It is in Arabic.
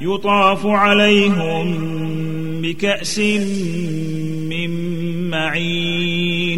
يطاف عليهم بكأس من معين.